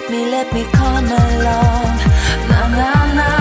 let me, let me come along. Na na na.